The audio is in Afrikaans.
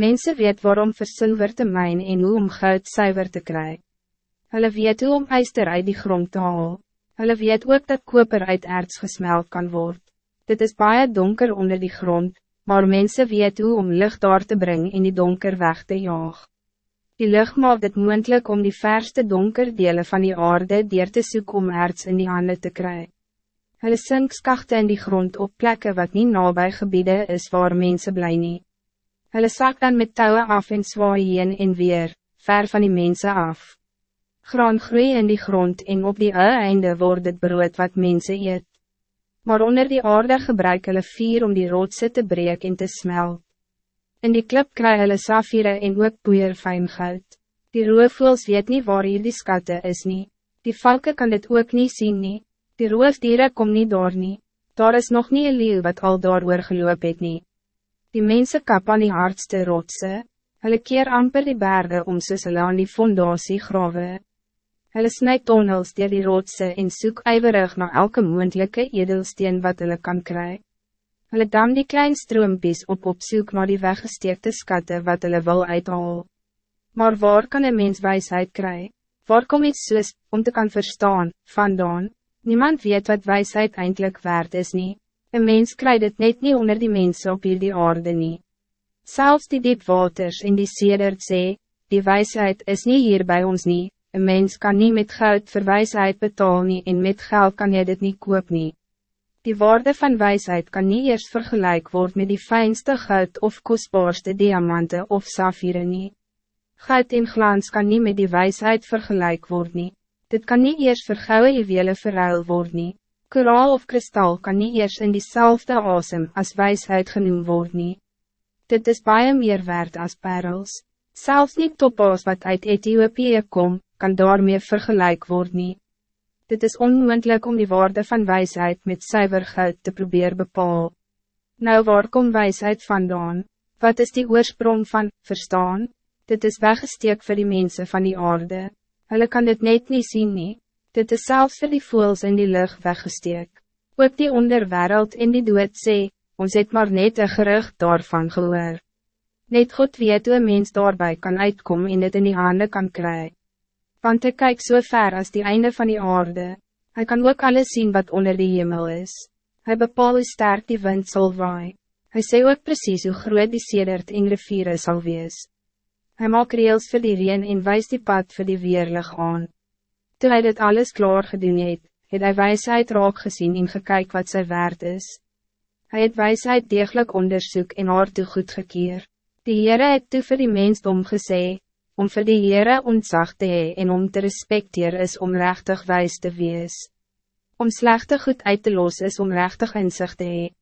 Mensen weet waarom vir zilver te mijn en hoe om goud zuiver te krijgen. Hulle weet hoe om ijster uit die grond te haal. Hulle weet ook dat koper uit erts gesmeld kan worden. Dit is baie donker onder die grond, maar mensen weet hoe om licht daar te brengen in die donker weg te jaag. Die lucht maakt het moeilijk om die verste donker delen van die aarde dier te soek om erts in die handen te krijgen. Hulle sink skachte in die grond op plekken wat niet nabij gebieden is waar mensen blij nie. Hulle sak dan met touwen af en zwaai heen en weer, ver van die mensen af. Graan groei in die grond en op die einde wordt het brood wat mensen eet. Maar onder die aarde gebruik hulle vier om die rotse te breek en te smelt. In die klip kry hulle safire en ook poeier fijn goud. Die roofvoels weet niet waar hier die skatte is nie. Die valke kan dit ook niet zien nie. Die roofdiere kom niet door nie. Daar is nog niet een leeuw wat al daar geloop het nie. Die mensen kap aan die hardste rotse. Hulle keer amper die bergen om soos hulle aan die fondatie grawe. Hulle snijd tonnels dier die rotse en soek ijverig naar elke moendlijke edelsteen wat hulle kan krijgen. Hulle dam die klein stroompies op op soek naar die weggesteekte skatte wat hulle wil uithaal. Maar waar kan een mens wijsheid krijgen? Waar kom iets soos, om te kan verstaan, vandaan? Niemand weet wat wijsheid eindelijk waard is niet. Een mens krijgt het net niet onder die mensen op die aarde niet. Zelfs die diep waters in die sedert zee, die wijsheid is niet hier bij ons niet. Een mens kan niet met geld voor wijsheid betalen nie en met geld kan je dit niet koop nie. Die waarde van wijsheid kan niet eerst vergelijk worden met die fijnste goud of kostbaarste diamanten of safire nie. Goud en glans kan niet met die wijsheid vergelijk worden nie. Dit kan niet eerst vergouwen juwelen verruil worden nie. Koraal of kristal kan niet eerst in diezelfde asem als wijsheid genoemd worden nie. Dit is baie meer waard als parels. Zelfs niet topos wat uit Ethiopië komt, kan daarmee vergelijk worden. nie. Dit is onmogelijk om die woorden van wijsheid met zuiver goud te proberen bepaal. Nou waar komt wijsheid vandaan? Wat is die oorsprong van verstaan? Dit is weggesteek voor die mensen van die aarde. Hulle kan dit net niet zien nie. Dit is zelfs voor die voels in die lucht weggesteek. Ook die onderwereld in die dood sê, ons het maar net een gerucht daarvan gehoor. Net God weet hoe een mens daarbij kan uitkomen en het in die handen kan krijgen want hij kijkt zo so ver als die einde van die aarde. Hij kan ook alles zien wat onder de hemel is. Hij bepaalt hoe sterk die wind zal waai. Hij zei ook precies hoe groot die sedert en riviere zal wees. Hij maakt reels voor die reen en wijst die pad voor die weerlig aan. Toen hij dit alles klaar gedoen het, het hy wijsheid raak gezien en gekyk wat sy waard is. Hij het wijsheid degelijk onderzoek en haar toe goedgekeer. Die Heere het toe vir die mensdom gesê, om voor die Heere ontzag te hee en om te respecteer is om rechtig wijs te wees. Om slechte goed uit te los is om rechtig inzicht te hee.